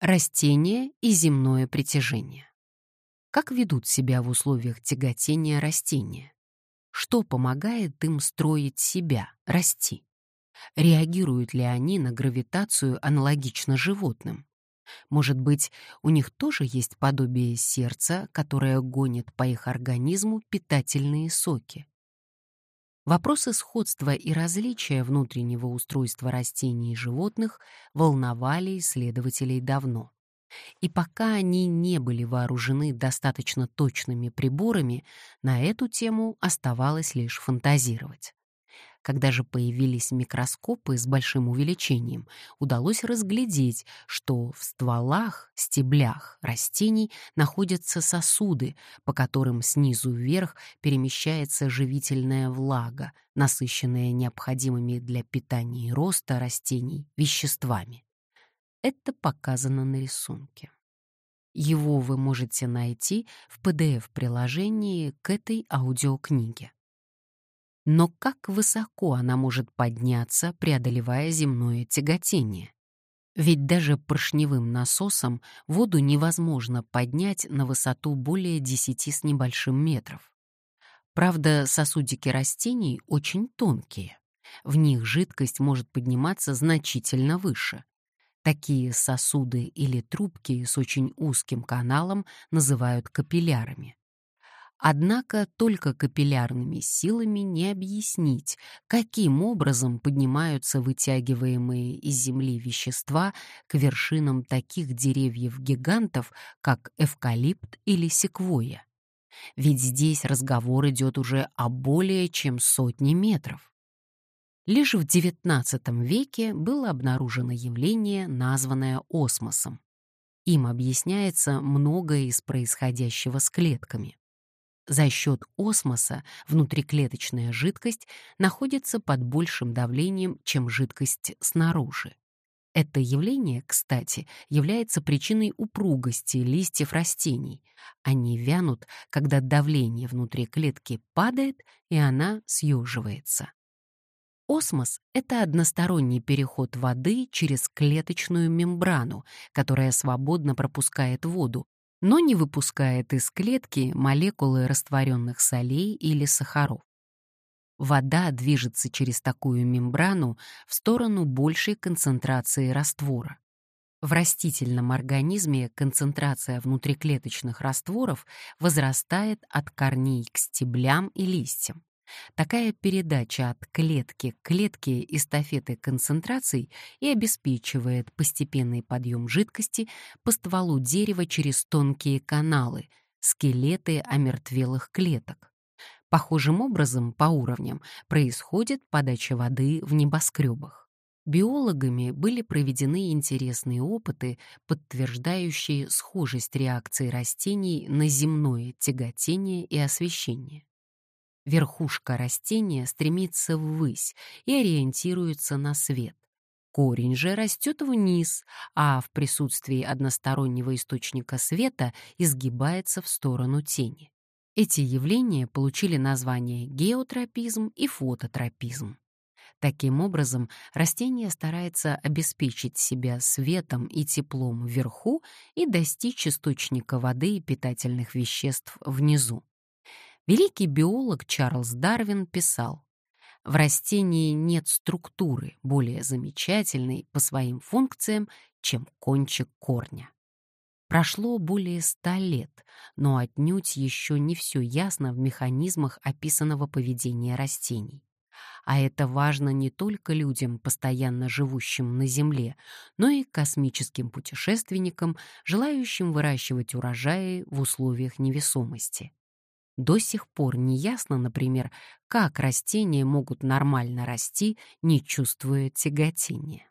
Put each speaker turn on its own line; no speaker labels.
Растение и земное притяжение. Как ведут себя в условиях тяготения растения? Что помогает им строить себя, расти? Реагируют ли они на гравитацию аналогично животным? Может быть, у них тоже есть подобие сердца, которое гонит по их организму питательные соки? Вопросы сходства и различия внутреннего устройства растений и животных волновали исследователей давно. И пока они не были вооружены достаточно точными приборами, на эту тему оставалось лишь фантазировать. Когда же появились микроскопы с большим увеличением, удалось разглядеть, что в стволах, стеблях растений находятся сосуды, по которым снизу вверх перемещается живительная влага, насыщенная необходимыми для питания и роста растений веществами. Это показано на рисунке. Его вы можете найти в PDF-приложении к этой аудиокниге. Но как высоко она может подняться, преодолевая земное тяготение? Ведь даже поршневым насосом воду невозможно поднять на высоту более 10 с небольшим метров. Правда, сосудики растений очень тонкие. В них жидкость может подниматься значительно выше. Такие сосуды или трубки с очень узким каналом называют капиллярами. Однако только капиллярными силами не объяснить, каким образом поднимаются вытягиваемые из земли вещества к вершинам таких деревьев-гигантов, как эвкалипт или секвойя. Ведь здесь разговор идет уже о более чем сотне метров. Лишь в XIX веке было обнаружено явление, названное осмосом. Им объясняется многое из происходящего с клетками. За счет осмоса внутриклеточная жидкость находится под большим давлением, чем жидкость снаружи. Это явление, кстати, является причиной упругости листьев растений. Они вянут, когда давление внутри клетки падает, и она съеживается. Осмос — это односторонний переход воды через клеточную мембрану, которая свободно пропускает воду, но не выпускает из клетки молекулы растворенных солей или сахаров. Вода движется через такую мембрану в сторону большей концентрации раствора. В растительном организме концентрация внутриклеточных растворов возрастает от корней к стеблям и листьям. Такая передача от клетки к клетке эстафеты концентраций и обеспечивает постепенный подъем жидкости по стволу дерева через тонкие каналы, скелеты омертвелых клеток. Похожим образом по уровням происходит подача воды в небоскребах. Биологами были проведены интересные опыты, подтверждающие схожесть реакции растений на земное тяготение и освещение. Верхушка растения стремится ввысь и ориентируется на свет. Корень же растет вниз, а в присутствии одностороннего источника света изгибается в сторону тени. Эти явления получили название геотропизм и фототропизм. Таким образом, растение старается обеспечить себя светом и теплом вверху и достичь источника воды и питательных веществ внизу. Великий биолог Чарльз Дарвин писал, «В растении нет структуры более замечательной по своим функциям, чем кончик корня». Прошло более ста лет, но отнюдь еще не все ясно в механизмах описанного поведения растений. А это важно не только людям, постоянно живущим на Земле, но и космическим путешественникам, желающим выращивать урожаи в условиях невесомости. До сих пор не ясно, например, как растения могут нормально расти, не чувствуя тяготения.